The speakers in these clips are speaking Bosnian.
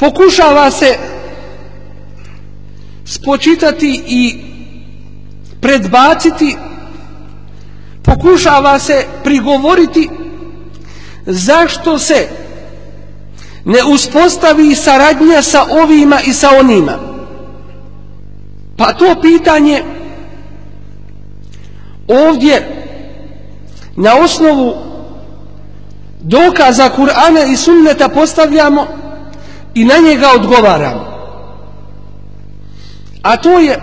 pokušava se spočitati i predbaciti. Pokušava se prigovoriti zašto se ne uspostavi saradnja sa ovima i sa onima. Pa to pitanje ovdje na osnovu dokaza Kur'ana i sunneta postavljamo i na njega odgovaram a to je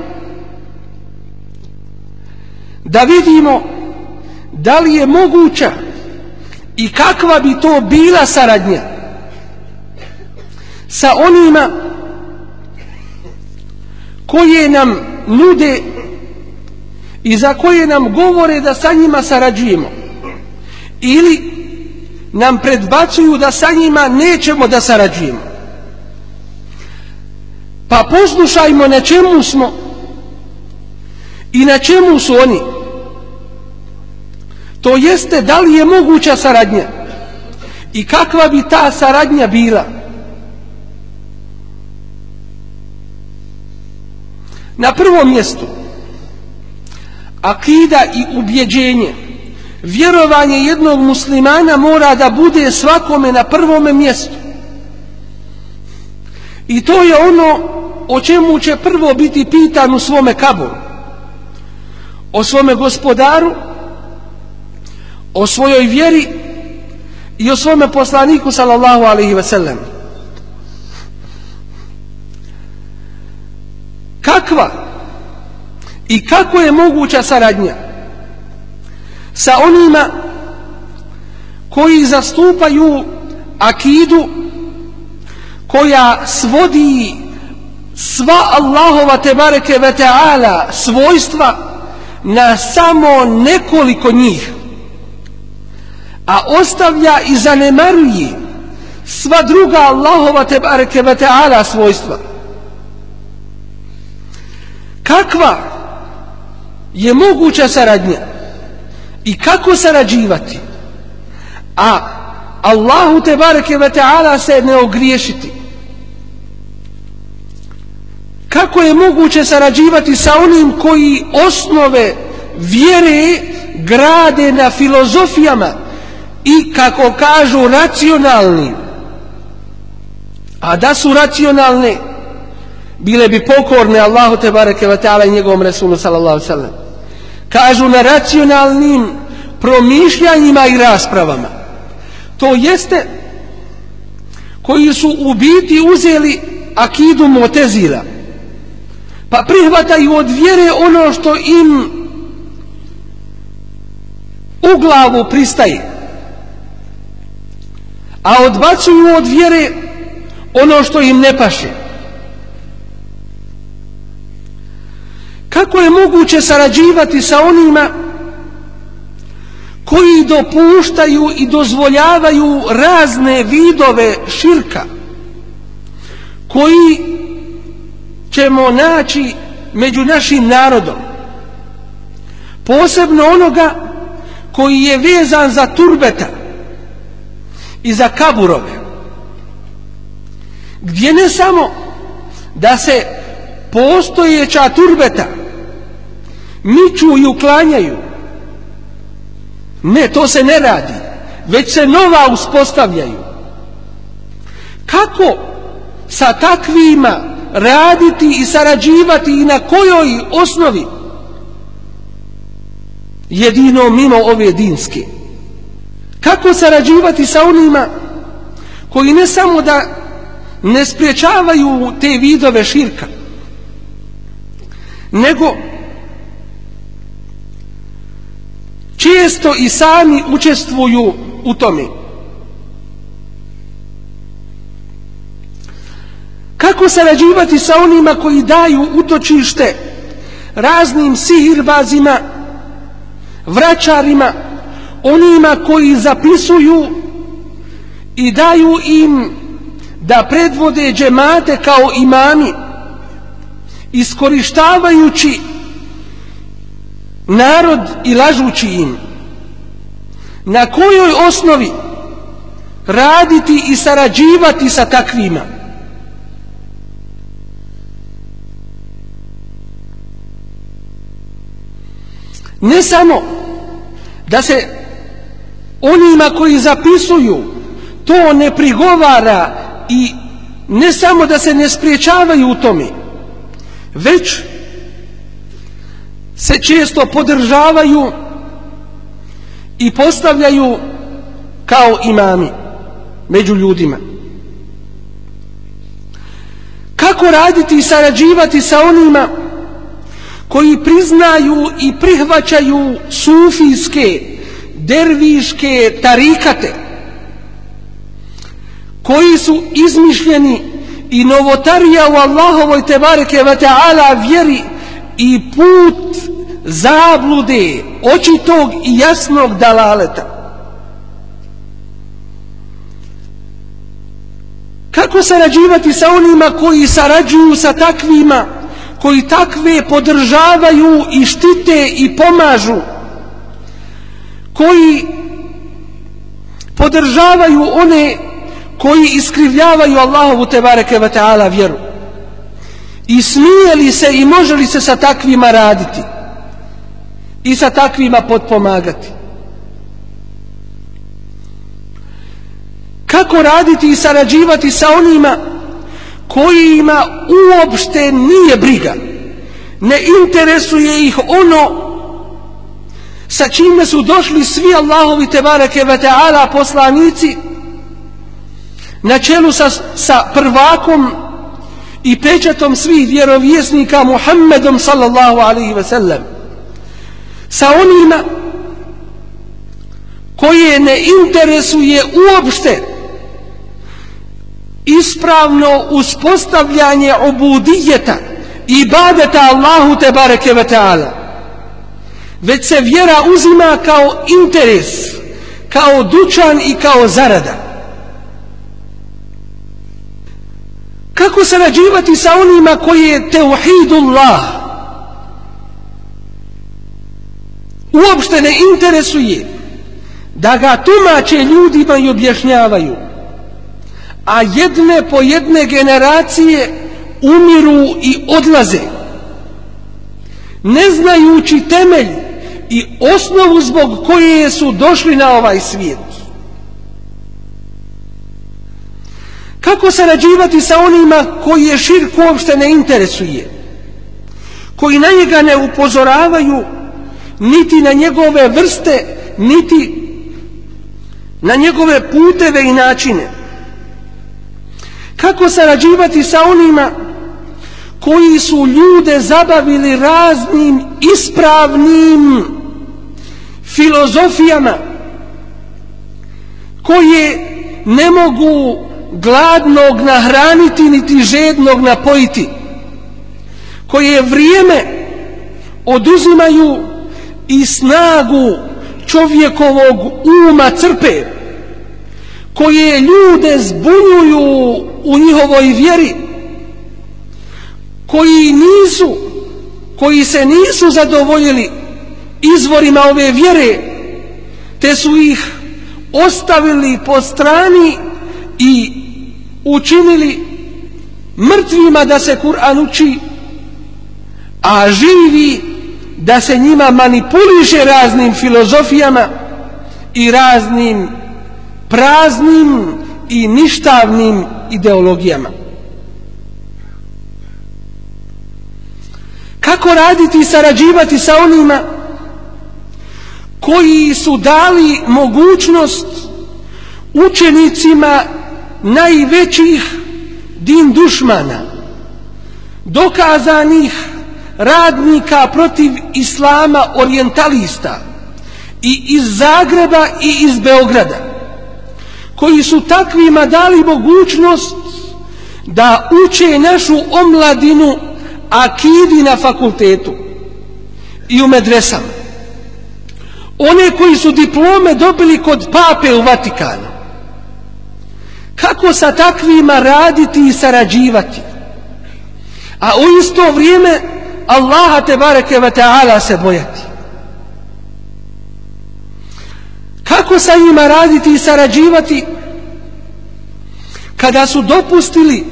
da vidimo da li je moguća i kakva bi to bila saradnja sa onima koje nam nude i za koje nam govore da sa njima sarađujemo. Ili nam predbacuju da sa njima nećemo da sarađujemo pa poslušajmo na čemu smo i na čemu su oni. To jeste da li je moguća saradnja i kakva bi ta saradnja bila? Na prvom mjestu akida i ubjeđenje. Vjerovanje jednog muslimana mora da bude svakome na prvom mjestu. I to je ono o čemu će prvo biti pitan u svome kaboru? O svome gospodaru? O svojoj vjeri? I o svome poslaniku sallallahu alaihi ve sellem. Kakva i kako je moguća saradnja sa onima koji zastupaju akidu koja svodi sva Allahova tebareke ve ta'ala svojstva na samo nekoliko njih a ostavlja i zanemaruje sva druga Allahova tebareke ve ta'ala svojstva. Kakva je moguća saradnja i kako sarađivati a Allahu te bareke ve ta'ala se ne ogriješiti? Kako je moguće sarađivati sa onim koji osnove vjere grade na filozofijama i kako kažu racionalnim? a da su racionalne bile bi pokorne Allahu te bareke ve taala i njegovom resulu sallallahu sallam. Kažu na racionalnim promišljanjima i raspravama. To jeste koji su u biti uzeli akidu motezila pa prihvataju od vjere ono što im u glavu pristaje. A odbacuju od vjere ono što im ne paše. Kako je moguće sarađivati sa onima koji dopuštaju i dozvoljavaju razne vidove širka koji ćemo naći među našim narodom. Posebno onoga koji je vezan za turbeta i za kaburove gdje ne samo da se postojeća turbeta miču i uklanjaju ne, to se ne radi već se nova uspostavljaju. Kako sa takvima raditi i sarađivati i na kojoj osnovi jedino mimo ove dinske kako sarađivati sa onima koji ne samo da ne spriječavaju te vidove širka nego često i sami učestvuju u tome. Kako sarađivati sa onima koji daju utočište raznim sihirbazima, vraćarima, onima koji zapisuju i daju im da predvode džemate kao imami, iskorištavajući narod i lažući im. Na kojoj osnovi raditi i sarađivati sa takvima? Ne samo da se onima koji zapisuju to ne prigovara i ne samo da se ne spriječavaju u tome, već se često podržavaju i postavljaju kao imami među ljudima. Kako raditi i sarađivati sa onima koji priznaju i prihvaćaju sufijske, derviške tarikate, koji su izmišljeni i novotarija u Allahovoj tebareke ve ta'ala vjeri i put zablude očitog i jasnog dalaleta. Kako sarađivati sa onima koji sarađuju sa takvima, koji takve podržavaju i štite i pomažu, koji podržavaju one koji iskrivljavaju Allahovu tebareke ve ta'ala vjeru. I smije li se i može li se sa takvima raditi i sa takvima potpomagati? Kako raditi i sarađivati sa onima kojima uopšte nije briga? Ne interesuje ih ono sa čime su došli svi Allahovi tebareke ve ta'ala poslanici na čelu sa, sa prvakom i pečatom svih vjerovjesnika Muhammedom sallallahu alaihi ve sellem sa onima koje ne interesuje uopšte ispravno uspostavljanje obudijeta i ibadeta Allahu te bareke ve ta'ala već se vjera uzima kao interes kao dućan i kao zarada Kako sarađivati sa onima koji je teuhidullah? Uopšte ne interesuje da ga tumače ljudima i objašnjavaju. A jedne po jedne generacije umiru i odlaze. Ne znajući temelj i osnovu zbog koje su došli na ovaj svijet. Kako sarađivati sa onima koji je širk uopšte ne interesuje? Koji na njega ne upozoravaju niti na njegove vrste, niti na njegove puteve i načine? Kako sarađivati sa onima koji su ljude zabavili raznim ispravnim filozofijama koje ne mogu gladnog nahraniti niti žednog napojiti koje vrijeme oduzimaju i snagu čovjekovog uma crpe koje ljude zbunjuju u njihovoj vjeri koji nisu koji se nisu zadovoljili izvorima ove vjere te su ih ostavili po strani i učinili mrtvima da se Kur'an uči, a živi da se njima manipuliše raznim filozofijama i raznim praznim i ništavnim ideologijama. Kako raditi i sarađivati sa onima koji su dali mogućnost učenicima najvećih din dušmana, dokazanih radnika protiv islama orientalista i iz Zagreba i iz Beograda, koji su takvima dali mogućnost da uče našu omladinu akidi na fakultetu i u medresama. One koji su diplome dobili kod pape u Vatikanu. Kako sa takvima raditi i sarađivati? A u isto vrijeme Allaha te bareke ve taala se bojati. Kako sa njima raditi i sarađivati kada su dopustili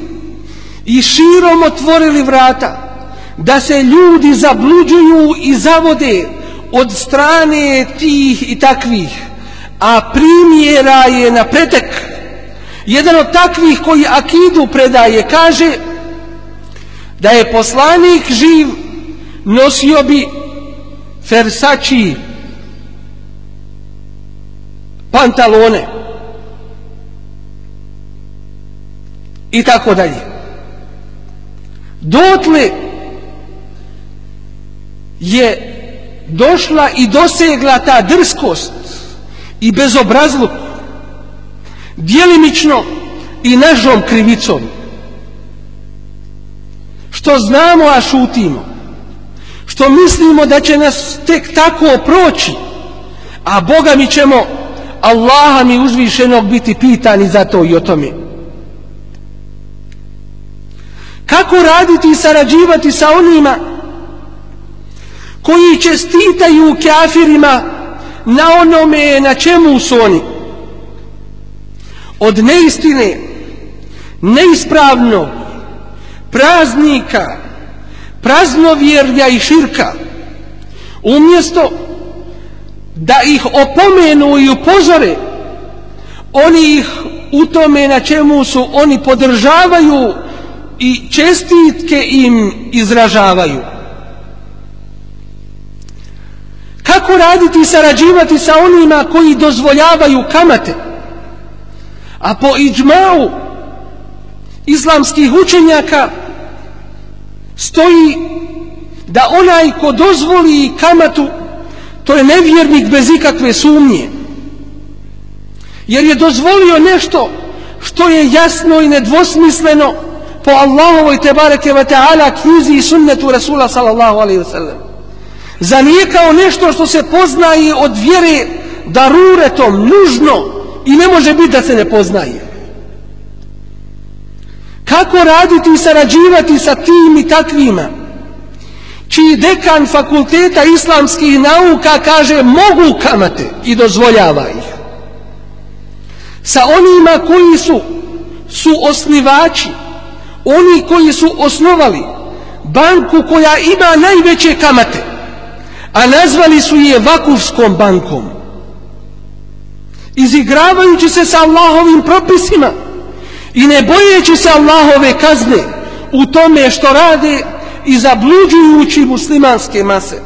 i širom otvorili vrata da se ljudi zabluđuju i zavode od strane tih i takvih, a primjera je na pretek. Jedan od takvih koji akidu predaje kaže da je poslanik živ nosio bi fersači pantalone. I tako dalje. Dotle je došla i dosegla ta drskost i bezobrazluk dijelimično i nažom krivicom. Što znamo a šutimo. Što mislimo da će nas tek tako proći a Boga mi ćemo Allaha mi uzvišenog biti pitani za to i o tome. Kako raditi i sarađivati sa onima koji čestitaju kafirima na onome na čemu su oni? Od neistine neispravnog praznika praznovjerja i širka umjesto da ih opomenu i upozore. Oni ih u tome na čemu su oni podržavaju i čestitke im izražavaju. Kako raditi i sarađivati sa onima koji dozvoljavaju kamate? A po iđmau islamskih učenjaka stoji da onaj ko dozvoli kamatu to je nevjernik bez ikakve sumnje. Jer je dozvolio nešto što je jasno i nedvosmisleno po Allahovoj tebareke ve ta'ala knjizi i sunnetu Rasula sallallahu alaihi wa sallam. Zanijekao nešto što se poznaje od vjere daruretom, nužno i ne može biti da se ne poznaje. Kako raditi i sarađivati sa tim i takvima? Čiji dekan fakulteta islamskih nauka kaže mogu kamate i dozvoljava ih. Sa onima koji su su osnivači oni koji su osnovali banku koja ima najveće kamate a nazvali su je vakufskom bankom. Izigravajući se sa Allahovim propisima i ne bojeći se Allahove kazne u tome što rade i zabluđujući muslimanske mase.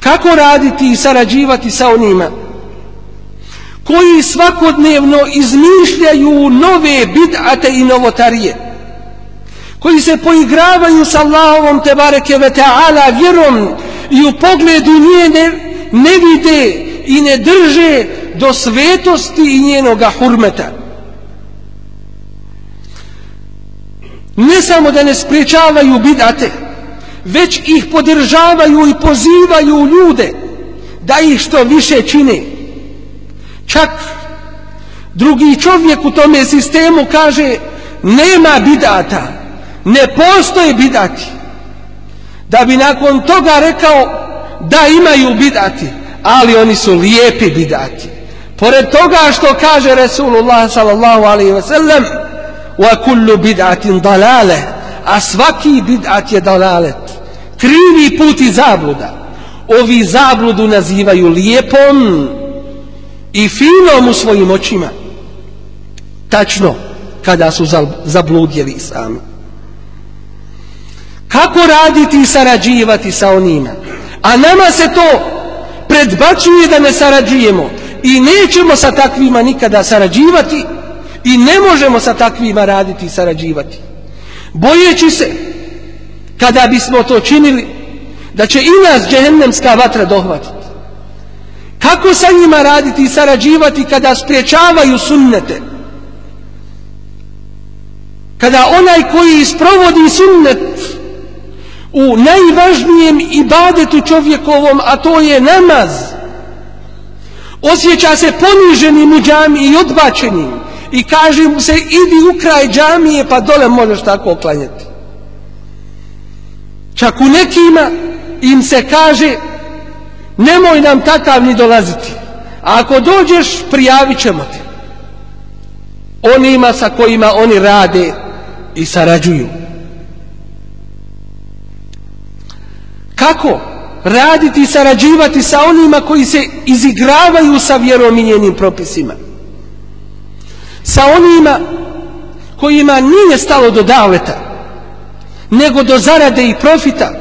Kako raditi i sarađivati sa onima koji svakodnevno izmišljaju nove bid'ate i novotarije, koji se poigravaju sa Allahovom tebareke ve ta'ala vjerom i u pogledu nje ne, ne vide i ne drže do svetosti i njenoga hurmeta. Ne samo da ne spriječavaju bidate, već ih podržavaju i pozivaju ljude da ih što više čine. Čak drugi čovjek u tome sistemu kaže nema bidata, ne postoje bidati. Da bi nakon toga rekao da imaju bidati, ali oni su lijepi bidati. Pored toga što kaže Resulullah sallallahu alaihi ve sellem wa kullu bid'atin dalale. A svaki bid'at je dalalet. Krivi put i zabluda. Ovi zabludu nazivaju lijepom i finom u svojim očima. Tačno kada su zabludjeli sami. Kako raditi i sarađivati sa onima? A nama se to predbacuje da ne sarađujemo i nećemo sa takvima nikada sarađivati i ne možemo sa takvima raditi i sarađivati. Bojeći se kada bismo to činili da će i nas džehennemska vatra dohvatiti. Kako sa njima raditi i sarađivati kada spriječavaju sunnete? Kada onaj koji isprovodi sunnet u najvažnijem ibadetu čovjekovom a to je namaz osjeća se poniženim u džami i odbačenim i kaže mu se idi u kraj džamije pa dole možeš tako oklanjati čak u nekima im se kaže nemoj nam takav ni dolaziti. A ako dođeš prijavit ćemo te. Onima sa kojima oni rade i sarađuju. Kako raditi i sarađivati sa onima koji se izigravaju sa vjerominjenim propisima? Sa onima kojima nije stalo do davleta, nego do zarade i profita?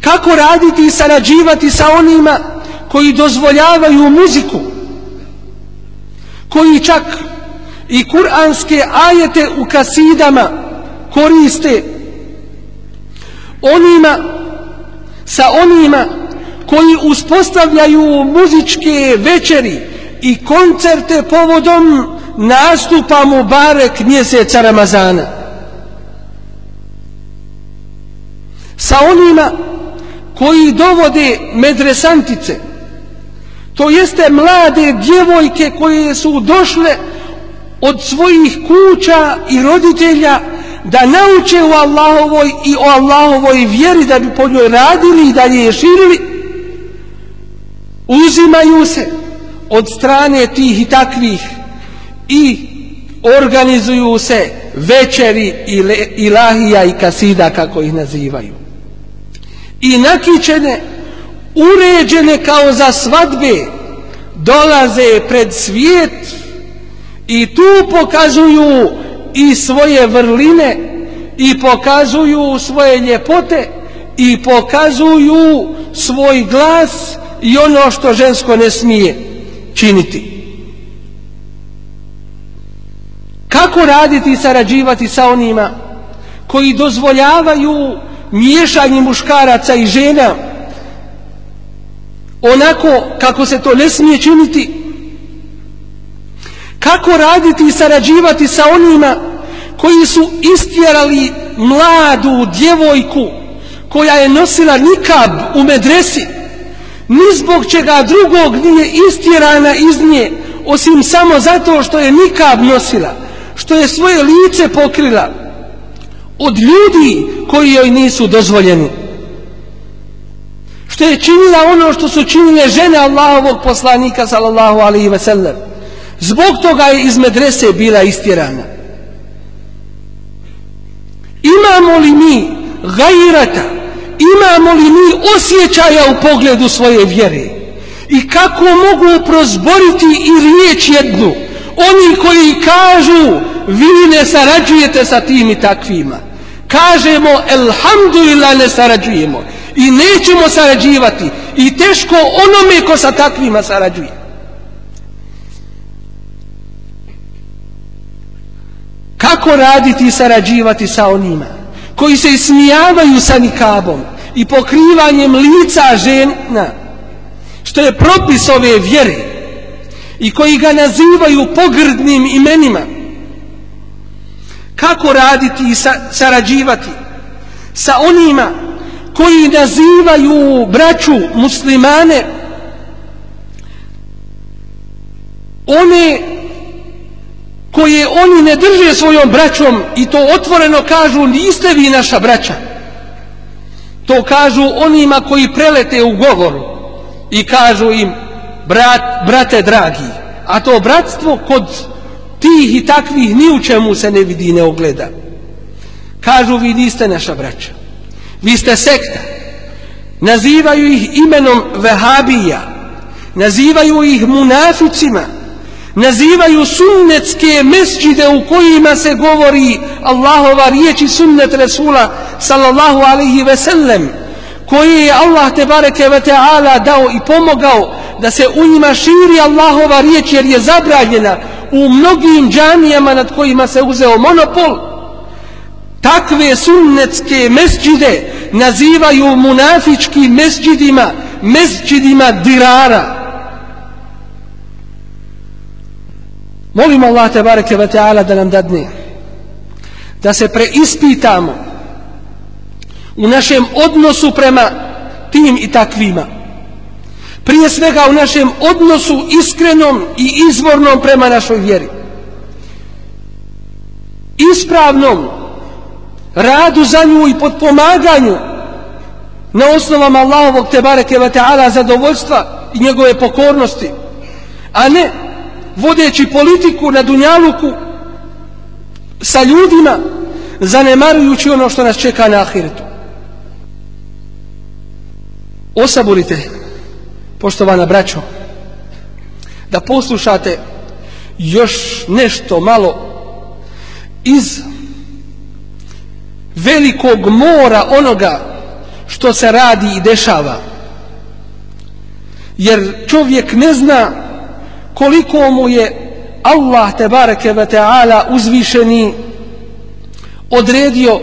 Kako raditi i sarađivati sa onima koji dozvoljavaju muziku, koji čak i kuranske ajete u kasidama koriste onima sa onima koji uspostavljaju muzičke večeri i koncerte povodom nastupa Mubarek mjeseca Ramazana. Sa onima koji dovode medresantice, to jeste mlade djevojke koje su došle od svojih kuća i roditelja da nauče u Allahovoj i o Allahovoj vjeri da bi po njoj radili i da je širili uzimaju se od strane tih i takvih i organizuju se večeri ilahija i kasida kako ih nazivaju. I nakičene uređene kao za svadbe dolaze pred svijet i tu pokazuju i svoje vrline i pokazuju svoje ljepote i pokazuju svoj glas i ono što žensko ne smije činiti. Kako raditi i sarađivati sa onima koji dozvoljavaju miješanje muškaraca i žena onako kako se to ne smije činiti kako raditi i sarađivati sa onima koji su istjerali mladu djevojku koja je nosila nikab u medresi ni zbog čega drugog nije istjerana iz nje osim samo zato što je nikab nosila što je svoje lice pokrila. Od ljudi koji joj nisu dozvoljeni. Što je činila ono što su činile žene Allahovog poslanika sallallahu alaihi ve sellem. Zbog toga je iz medrese bila istjerana. Imamo li mi gajrata, imamo li mi osjećaja u pogledu svoje vjere? I kako mogu prozboriti i riječ jednu? Oni koji kažu vi ne sarađujete sa tim i takvima. Kažemo elhamdulillah ne sarađujemo. I nećemo sarađivati. I teško onome ko sa takvima sarađuje. Kako raditi i sarađivati sa onima koji se ismijavaju sa nikabom? I pokrivanjem lica žena što je propis ove vjere i koji ga nazivaju pogrdnim imenima. Kako raditi i sa, sarađivati sa onima koji nazivaju braću muslimane one koje oni ne drže svojom braćom i to otvoreno kažu niste vi naša braća to kažu onima koji prelete u govoru i kažu im brat, brate dragi a to bratstvo kod tih i takvih ni u čemu se ne vidi ne ogleda. Kažu vi niste naša braća vi ste sekta. Nazivaju ih imenom vehabija nazivaju ih munaficima nazivaju sunnetske mesđide u kojima se govori Allahova riječ i sunnet Resula sallallahu alaihi ve sellem koje je Allah te bareke ve ta'ala dao i pomogao da se u njima širi Allahova riječ jer je zabranjena u mnogim džamijama nad kojima se uzeo monopol. Takve sunnetske mesđide nazivaju munafičkim mesđidima mesđidima dirara. Molim Allah te bareke ve taala da nam dadne da se preispitamo u našem odnosu prema tim i takvima. Prije svega u našem odnosu iskrenom i izvornom prema našoj vjeri. Ispravnom radu za nju i podpomaganju na osnovama Allahovog te bareke ve taala zadovoljstva i njegove pokornosti. A ne vodeći politiku na Dunjaluku sa ljudima zanemarujući ono što nas čeka na Ahiretu. osaburite, poštovana braćo, da poslušate još nešto malo iz velikog mora onoga što se radi i dešava. Jer čovjek ne zna koliko mu je Allah te bareke ve taala uzvišeni odredio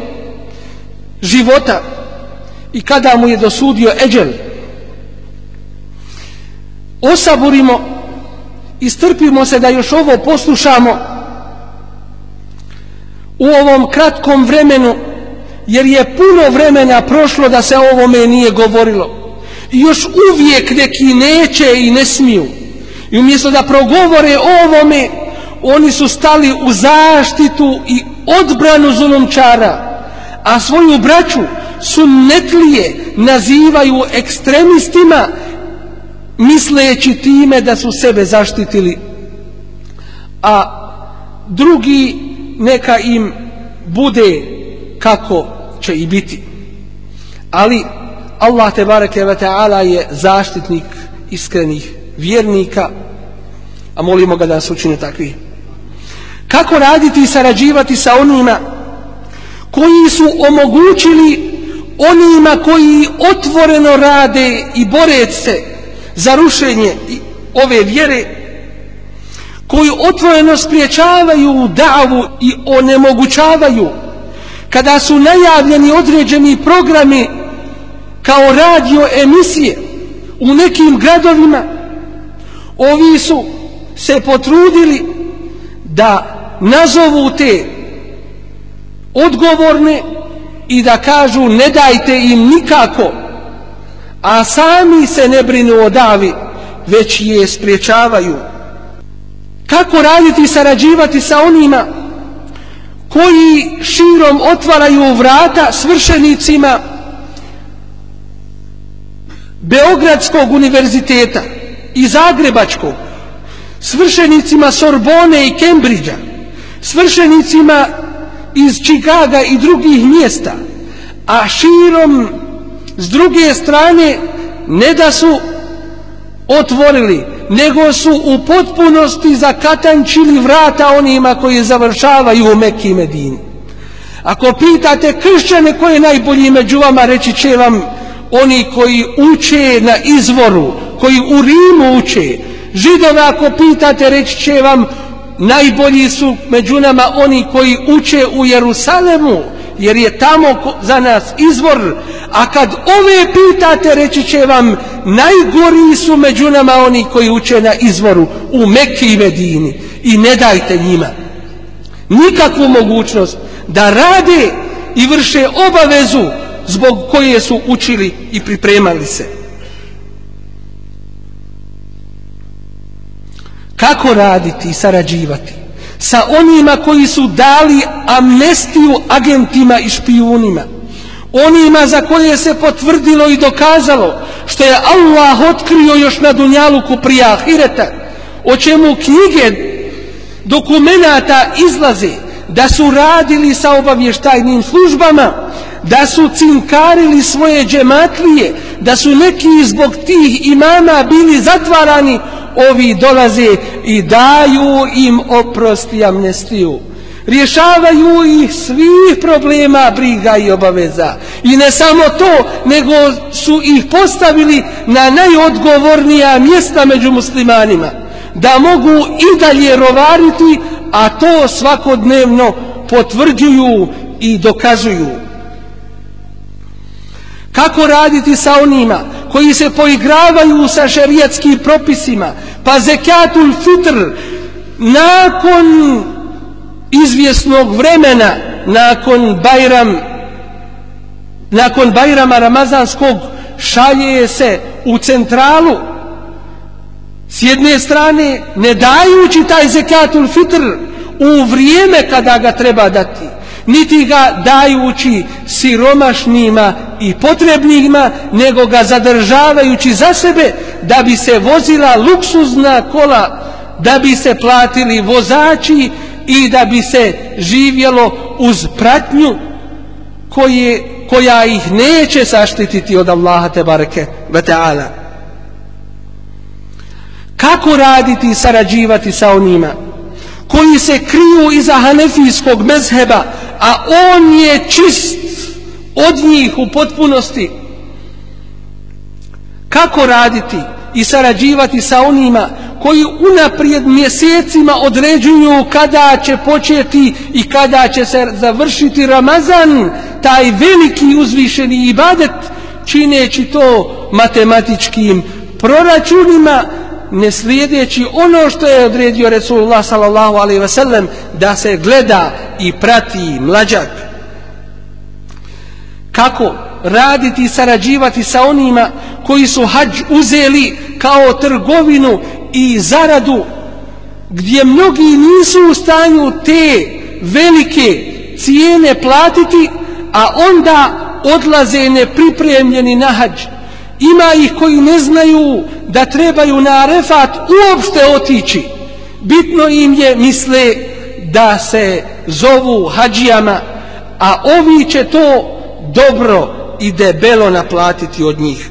života i kada mu je dosudio eđel. Osaburimo i strpimo se da još ovo poslušamo u ovom kratkom vremenu jer je puno vremena prošlo da se o ovome nije govorilo. I još uvijek neki neće i ne smiju i umjesto da progovore o ovome oni su stali u zaštitu i odbranu zulumčara a svoju braću su netlije nazivaju ekstremistima misleći time da su sebe zaštitili. A drugi neka im bude kako će i biti. Ali Allah te bareke ve taala je zaštitnik iskrenih vjernika a molimo ga da nas učini takvi kako raditi i sarađivati sa onima koji su omogućili onima koji otvoreno rade i bore se za rušenje ove vjere koji otvoreno spriječavaju davu i onemogućavaju kada su najavljeni određeni programi kao radio emisije u nekim gradovima ovi su se potrudili da nazovu te odgovorne i da kažu ne dajte im nikako. A sami se ne brinu o davi već je spriječavaju kako raditi i sarađivati sa onima koji širom otvaraju vrata svršenicima Beogradskog univerziteta? I Zagrebačkog svršenicima Sorbone i Kembridža svršenicima iz Čikaga i drugih mjesta a širom s druge strane ne da su otvorili nego su u potpunosti zakatančili vrata onima koji završavaju u Mekki Medini. Ako pitate kršćane koji je najbolji među vama reći će vam oni koji uče na izvoru koji u Rimu uče. Židova ako pitate reći će vam najbolji su među nama oni koji uče u Jerusalemu jer je tamo za nas izvor. A kad ove pitate reći će vam najgori su među nama oni koji uče na izvoru u Mekke i Medini. I ne dajte njima nikakvu mogućnost da rade i vrše obavezu zbog koje su učili i pripremali se. Kako raditi i sarađivati? Sa onima koji su dali amnestiju agentima i špijunima. Onima za koje se potvrdilo i dokazalo što je Allah otkrio još na Dunjaluku prije Ahireta o čemu knjige dokumenata izlaze da su radili sa obavještajnim službama da su cinkarili svoje džematlije da su neki zbog tih imama bili zatvarani ovi dolaze i daju im oprosti amnestiju rješavaju ih svih problema, briga i obaveza. I ne samo to, nego su ih postavili na najodgovornija mjesta među muslimanima. Da mogu i dalje rovariti, a to svakodnevno potvrđuju i dokazuju. Kako raditi sa onima koji se poigravaju sa šerijetskim propisima, pa zekatul fitr, nakon izvjesnog vremena nakon Bajram nakon Bajrama Ramazanskog šalje se u centralu. S jedne strane ne dajući taj zekatul fitr u vrijeme kada ga treba dati niti ga dajući siromašnima i potrebnima nego ga zadržavajući za sebe da bi se vozila luksuzna kola da bi se platili vozači i da bi se živjelo uz pratnju koje, koja ih neće saštititi od Allaha te bareke ve ta'ala. Kako raditi i sarađivati sa onima koji se kriju iza hanefijskog mezheba, a on je čist od njih u potpunosti. Kako raditi i sarađivati sa onima koji unaprijed mjesecima određuju kada će početi i kada će se završiti Ramazan, taj veliki uzvišeni ibadet, čineći to matematičkim proračunima, ne slijedeći ono što je odredio Resulullah sallallahu alaihi wasallam da se gleda i prati mlađak. Kako raditi i sarađivati sa onima koji su hađ uzeli kao trgovinu i zaradu gdje mnogi nisu u stanju te velike cijene platiti, a onda odlaze nepripremljeni na hađ. Ima ih koji ne znaju da trebaju na arefat uopšte otići. Bitno im je misle da se zovu hađijama, a ovi će to dobro i debelo naplatiti od njih.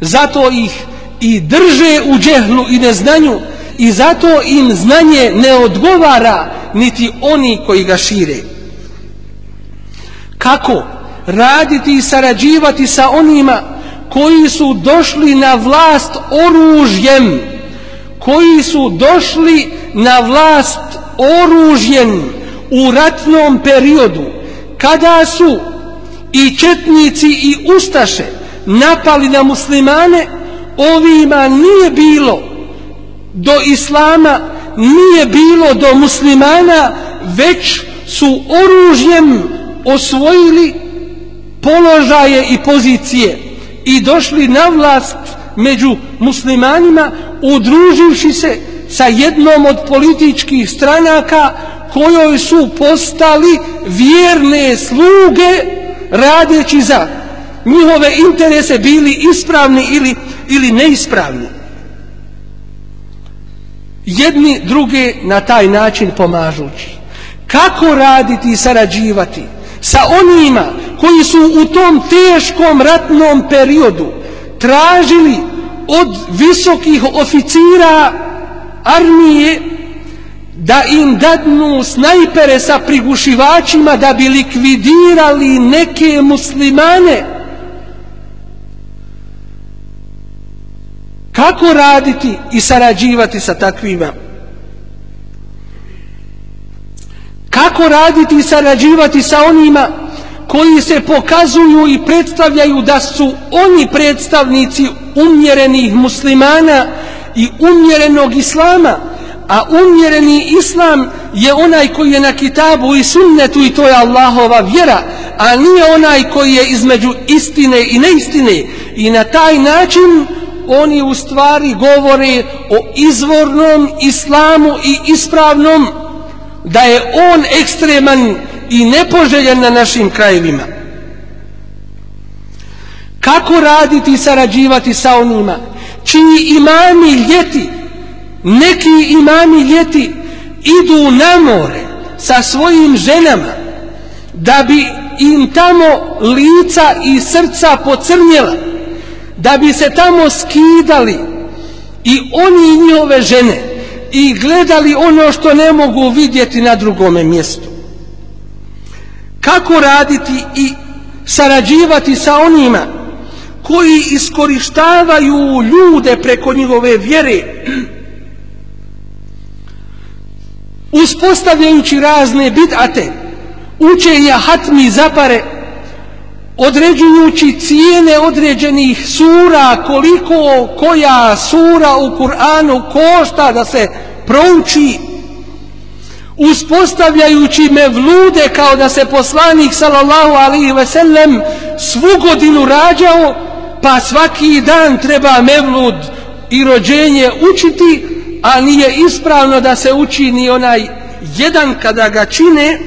Zato ih i drže u džehlu i neznanju i zato im znanje ne odgovara niti oni koji ga šire. Kako raditi i sarađivati sa onima koji su došli na vlast oružjem, koji su došli na vlast oružjem u ratnom periodu, kada su i četnici i ustaše napali na muslimane, ovima nije bilo do islama, nije bilo do muslimana, već su oružjem osvojili položaje i pozicije i došli na vlast među muslimanima udruživši se sa jednom od političkih stranaka kojoj su postali vjerne sluge radeći za njihove interese bili ispravni ili, ili neispravni. Jedni druge na taj način pomažući. Kako raditi i sarađivati sa onima koji su u tom teškom ratnom periodu tražili od visokih oficira armije da im dadnu snajpere sa prigušivačima da bi likvidirali neke muslimane. Kako raditi i sarađivati sa takvima? Kako raditi i sarađivati sa onima koji se pokazuju i predstavljaju da su oni predstavnici umjerenih muslimana i umjerenog islama a umjereni islam je onaj koji je na kitabu i sunnetu i to je Allahova vjera a nije onaj koji je između istine i neistine. I na taj način oni u stvari govore o izvornom islamu i ispravnom da je on ekstreman i nepoželjen na našim krajevima. Kako raditi i sarađivati sa onima čiji imami ljeti, neki imami ljeti idu na more sa svojim ženama da bi im tamo lica i srca pocrnjela da bi se tamo skidali i oni i njihove žene i gledali ono što ne mogu vidjeti na drugome mjestu. Kako raditi i sarađivati sa onima koji iskorištavaju ljude preko njihove vjere? Uspostavljajući razne bidate učenja hatmi zapare određujući cijene određenih sura, koliko koja sura u Kur'anu košta da se prouči, uspostavljajući me vlude kao da se poslanik sallallahu alaihi ve sellem svu godinu rađao, pa svaki dan treba mevlud i rođenje učiti, a nije ispravno da se uči ni onaj jedan kada ga čine,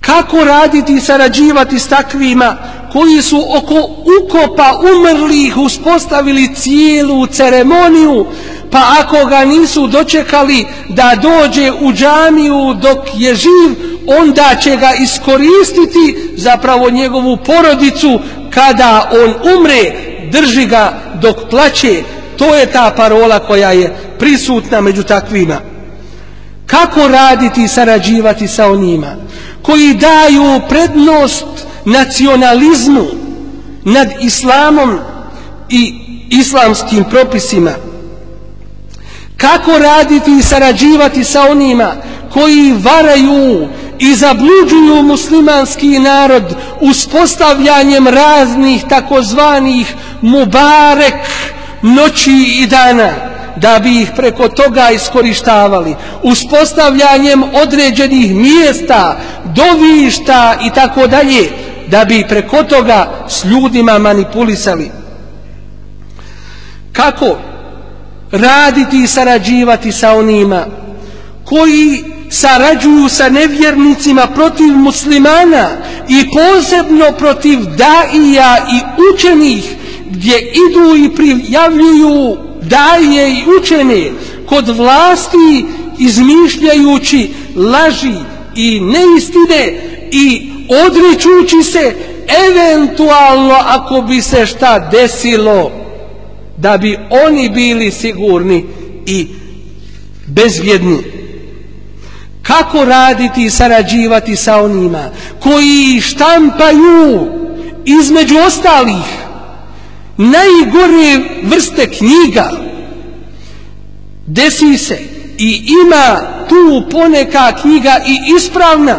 kako raditi i sarađivati s takvima koji su oko ukopa umrlih uspostavili cijelu ceremoniju pa ako ga nisu dočekali da dođe u džamiju dok je živ onda će ga iskoristiti zapravo njegovu porodicu. Kada on umre drži ga dok plaće to je ta parola koja je prisutna među takvima. Kako raditi i sarađivati sa onima koji daju prednost nacionalizmu nad islamom i islamskim propisima? Kako raditi i sarađivati sa onima koji varaju i zabluđuju muslimanski narod uspostavljanjem raznih takozvanih mubarek noći i dana da bi ih preko toga iskorištavali? Uspostavljanjem određenih mjesta dovišta i tako dalje da bi preko toga s ljudima manipulisali. Kako raditi i sarađivati sa onima koji sarađuju sa nevjernicima protiv muslimana i posebno protiv daija i učenih gdje idu i prijavljuju daje i učene kod vlasti izmišljajući laži i neistine i odričući se eventualno ako bi se šta desilo da bi oni bili sigurni i bezvjedni. Kako raditi i sarađivati sa onima koji štampaju između ostalih najgore vrste knjiga? Desi se i ima tu poneka knjiga i ispravna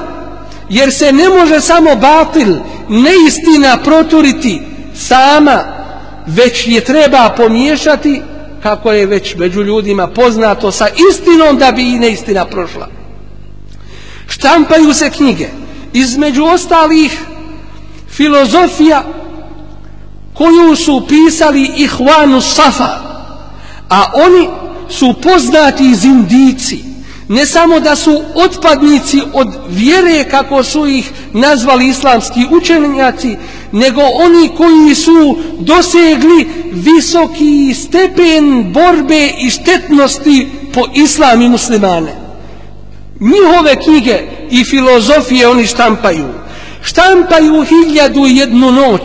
jer se ne može samo batil neistina proturiti sama već je treba pomiješati kako je već među ljudima poznato sa istinom da bi i neistina prošla. Štampaju se knjige. Između ostalih filozofija koju su pisali Ihvanu Safa a oni su poznati iz indici ne samo da su otpadnici od vjere kako su ih nazvali islamski učenjaci nego oni koji su dosegli visoki stepen borbe i štetnosti po islam i muslimane. Njihove knjige i filozofije oni štampaju. Štampaju hiljadu jednu noć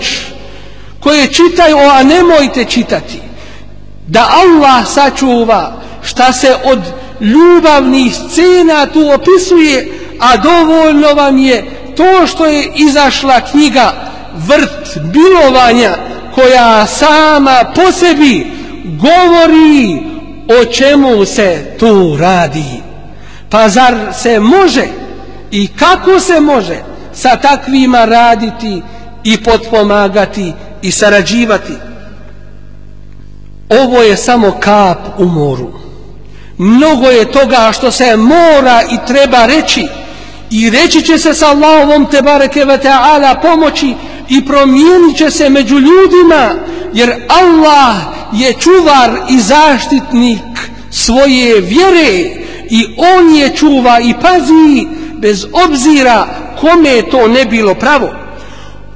koje čitaju a nemojte čitati da Allah sačuva šta se od ljubavnih scena tu opisuje a dovoljno vam je to što je izašla knjiga vrt bilovanja koja sama po sebi govori o čemu se tu radi. Pa zar se može i kako se može sa takvima raditi i potpomagati i sarađivati? Ovo je samo kap u moru. Mnogo je toga što se mora i treba reći. I reći će se sa Allahovom te bareke ve taala pomoći i promijenit će se među ljudima jer Allah je čuvar i zaštitnik svoje vjere i on je čuva i pazi bez obzira kome to ne bilo pravo.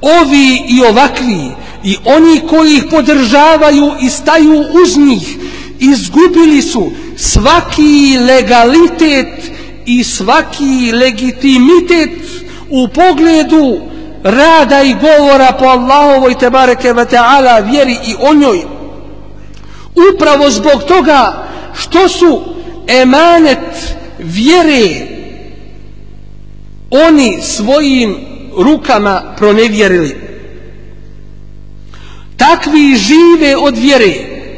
Ovi i ovakvi i oni koji ih podržavaju i staju uz njih izgubili su svaki legalitet i svaki legitimitet u pogledu rada i govora po Allahovoj tebareke ve taala vjeri i o njoj. Upravo zbog toga što su emanet vjere oni svojim rukama pronevjerili. Takvi žive od vjere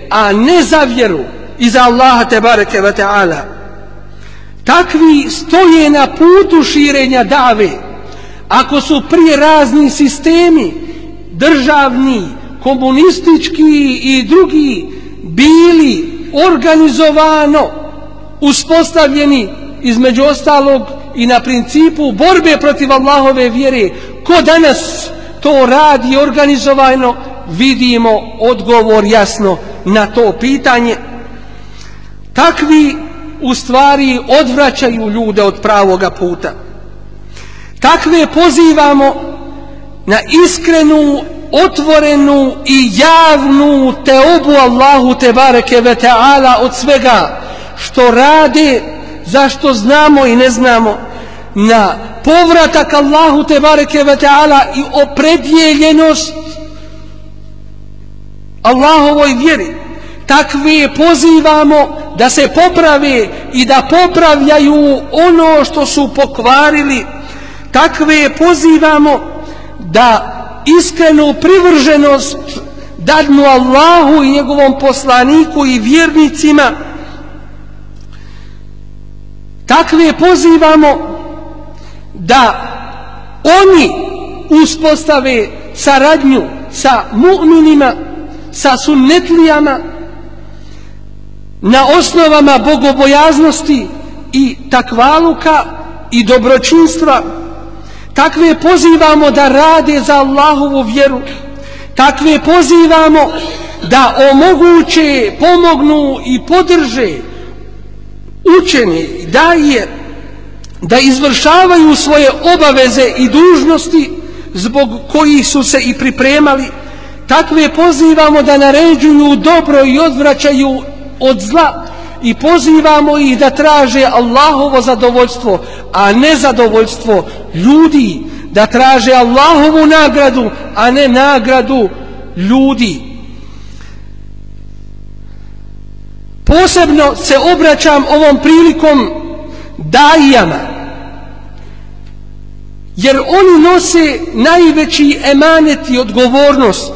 a ne za vjeru i za Allaha te bareke ve taala. Takvi stoje na putu širenja dave ako su prije razni sistemi državni komunistički i drugi bili organizovano uspostavljeni između ostalog i na principu borbe protiv Allahove vjere ko danas to radi organizovano vidimo odgovor jasno na to pitanje. Takvi u stvari odvraćaju ljude od pravoga puta takve pozivamo na iskrenu otvorenu i javnu teobu Allahu te bareke ve taala od svega što rade zašto znamo i ne znamo na povratak Allahu te bareke ve taala i opredjeljenost Allahovoj vjeri. Takve pozivamo da se poprave i da popravljaju ono što su pokvarili. Takve pozivamo da iskrenu privrženost dadnu Allahu i njegovom poslaniku i vjernicima. Takve pozivamo da oni uspostave saradnju sa mu'minima, sa sunnetlijama, na osnovama bogobojaznosti i takvaluka i dobročinstva, takve pozivamo da rade za Allahovu vjeru, takve pozivamo da omoguće, pomognu i podrže učeni, da je da izvršavaju svoje obaveze i dužnosti zbog kojih su se i pripremali, takve pozivamo da naređuju dobro i odvraćaju od zla i pozivamo ih da traže Allahovo zadovoljstvo, a ne zadovoljstvo ljudi, da traže Allahovu nagradu, a ne nagradu ljudi. Posebno se obraćam ovom prilikom dajama, jer oni nose najveći emanet i odgovornost,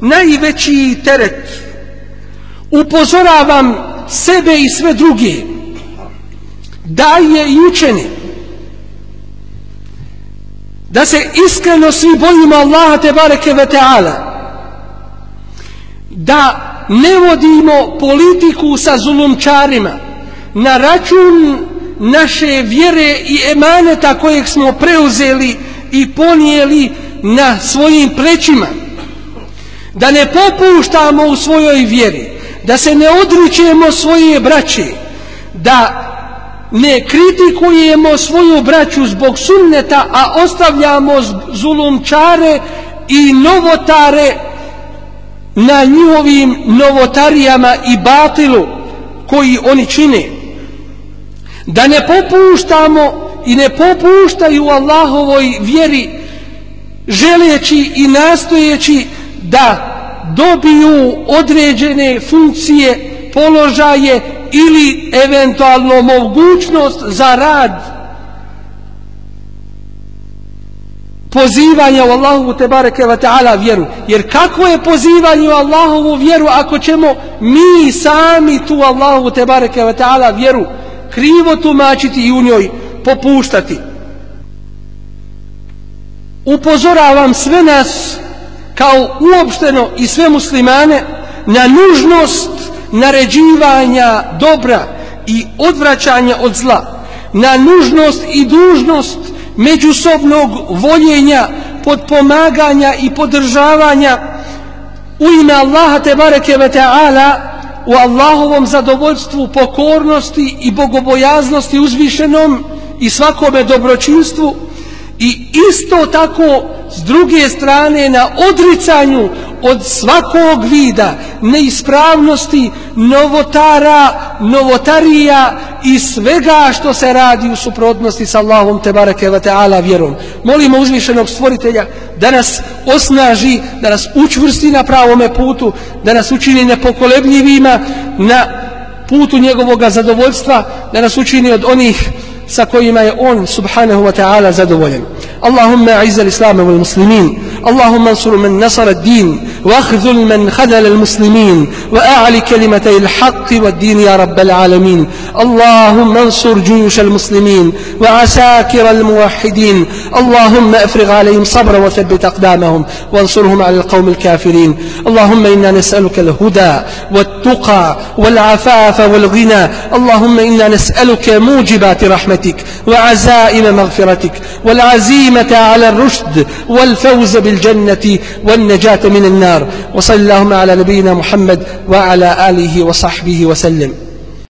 najveći teret. Upozoravam sebe i sve druge, daje i učeni, da se iskreno svi bojimo Allaha te bareke ve ta'ala, da ne vodimo politiku sa zulumčarima. Na račun naše vjere i emaneta kojeg smo preuzeli i ponijeli na svojim plećima. Da ne popuštamo u svojoj vjeri, da se ne odričemo svoje braće, da ne kritikujemo svoju braću zbog sunneta, a ostavljamo zulumčare i novotare na njihovim novotarijama i batilu koji oni čine. Da ne popuštamo i ne popuštaju Allahovoj vjeri želeći i nastojeći da dobiju određene funkcije, položaje ili eventualno mogućnost za rad pozivanja u Allahovu te bareke wa ta'ala vjeru. Jer kako je pozivanje u Allahovu vjeru ako ćemo mi sami tu Allahovu te bareke wa ta'ala vjeru krivo tumačiti i u njoj popuštati. Upozoravam sve nas kao uopšteno i sve muslimane na nužnost naređivanja dobra i odvraćanja od zla, na nužnost i dužnost međusobnog voljenja, podpomaganja i podržavanja u ime Allaha te bareke ve ta'ala u Allahovom zadovoljstvu, pokornosti i bogobojaznosti uzvišenom i svakome dobročinstvu i isto tako s druge strane na odricanju od svakog vida neispravnosti, novotara, novotarija i svega što se radi u suprotnosti sa Allahom te bareke ve taala vjerom. Molimo uzvišenog stvoritelja da nas osnaži, da nas učvrsti na pravome putu, da nas učini nepokolebljivima na putu njegovog zadovoljstva, da nas učini od onih sa kojima je on subhanahu wa ta'ala zadovoljen. اللهم أعز الإسلام والمسلمين اللهم انصر من نصر الدين واخذل من خذل المسلمين وأعلي كلمتي الحق والدين يا رب العالمين. اللهم انصر جيوش المسلمين وعساكر الموحدين. اللهم أفرغ عليهم صبرا وثبت أقدامهم وانصرهم على القوم الكافرين. اللهم إنا نسألك الهدى والتقى والعفاف والغنى. اللهم إنا نسألك موجبات رحمتك وعزائم مغفرتك والعزيمة على الرشد والفوز بالجنة والنجاة من النار. وصلى اللهم على نبينا محمد وعلى آله وصحبه وسلم.